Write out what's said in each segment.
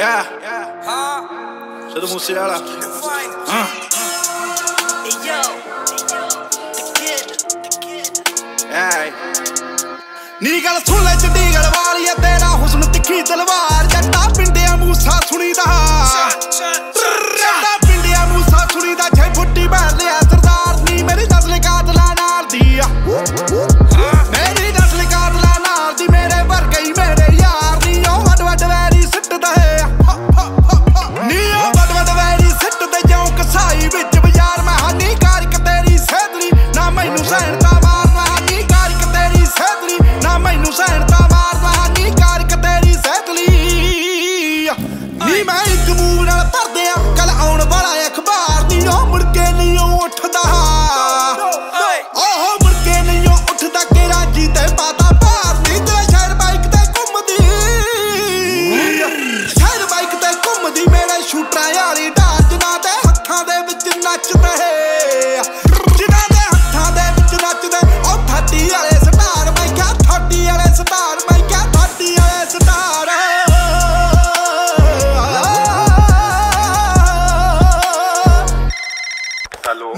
Yeah. Huh? Şöyle musik ara. Huh? Hey. Nigga, let's turn like the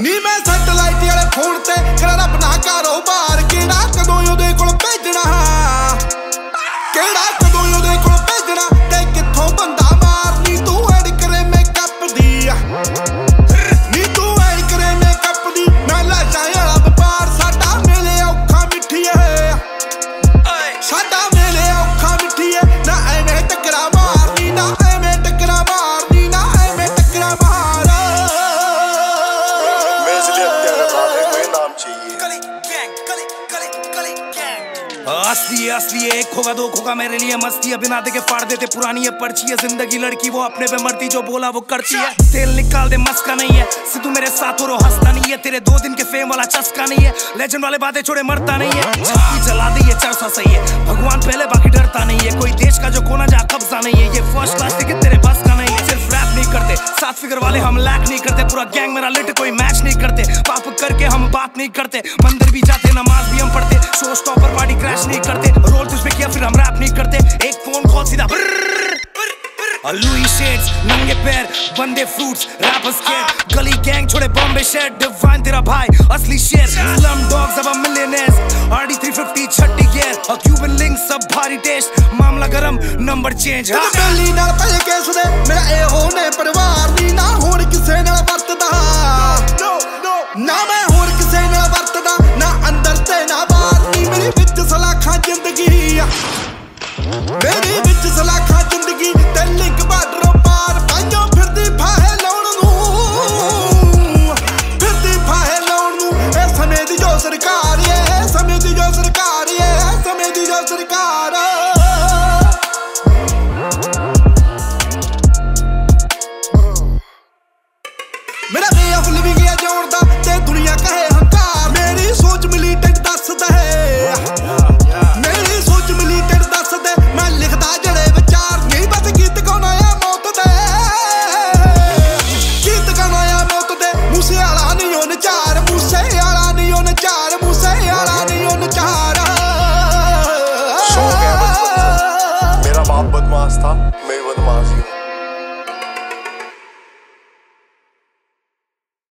ਨੀ ਮੈਂ satellite ਵਾਲੇ phone ਤੇ ਕਰਾਂ ਆਪਣਾ ਕਾਰੋਬਾਰ ਕਿਹੜਾ असली असली एक होगा दो खोगा मेरे लिए मस्ती है। बिना देखे फाड़ देते पुरानी है पर्ची है। ज़िंदगी लड़की वो अपने पे मरती जो बोला वो करती है। तेल निकाल दे मस्का नहीं है। सिद्धू मेरे साथ और वो हंसता नहीं है। तेरे दो दिन के फेम वाला चस्का नहीं है। लेजेंड वाले बातें छोड़े मरता नहीं है। छाती जला दी ये चरसा सही है। भगवान पहले बाकी डरता नहीं है। कोई देश का जो कोना जा कब्जा नहीं है। ये फ़र्स्ट क्लास टिकट तेरे बस का नहीं है। सिर्फ़ रैप नहीं करते। सात फिगर वाले हम लैक नहीं करते। पूरा गैंग मेरा लिट कोई मैच नहीं करते। पाप करके हम बात नहीं करते। मंदिर भी जाते नमाज़ भी हम पढ़ते। शो स्टॉपर पार्टी क्रैश नहीं करते रोल तुझ पे किया फिर हम रैप नहीं करते एक फोन कॉल सीधा लुई शेड्स नंगे पैर बंदे फ्रूट्स रैपर्स के गली गैंग छोड़े बॉम्बे शेर डिवाइन तेरा भाई असली शेर स्लम डॉग्स अब मिलियनेयर्स आरडी 350 छट्टी गियर और क्यूबन लिंक सब भारी टेस्ट मामला गरम नंबर चेंज ਤੇ ਬੇਲੀ ਨਾਲ ਪਏ ਕੇਸ ਦੇ ਮੇਰਾ ਇਹੋ ਨੇ ਪਰਿਵਾਰ ਦੀ ਨਾ ਹੁਣ ਕਿਸੇ ਨਾਲ ਵਰਤਦਾ ਨਾ ਮੈਂ ਹੁਣ ਕਿਸੇ ਨਾਲ ਵਰਤਦਾ ਨਾ ਅੰਦਰ ਤੇ ਨਾ ਬਾਹਰ ਨੀ ਮੇਰੀ ਵਿੱਚ ਸਲਾਖਾਂ ਜ਼ਿੰਦਗੀ ਆ। ਮੇਰੀ ਵਿੱਚ ਸਲਾਖਾਂ ਜ਼ਿੰਦਗੀ ਤੇ ਲਿੰਕ ਬਾਰਡਰੋਂ ਪਾਰ ਪਾਈਓ ਫਿਰਦੀ ਫਾਹੇ ਲਾਉਣ ਨੂੰ। ਫਿਰਦੀ ਫਾਹੇ ਲਾਉਣ ਨੂੰ ਇਹ ਸਮੇਂ ਦੀ ਜੋ ਸਰਕਾਰ ਏ ਸਮੇਂ ਦੀ ਜੋ ਸਰਕਾਰ ਏ ਸਮੇਂ ਦੀ ਜੋ ਸਰਕਾਰ রাস্তা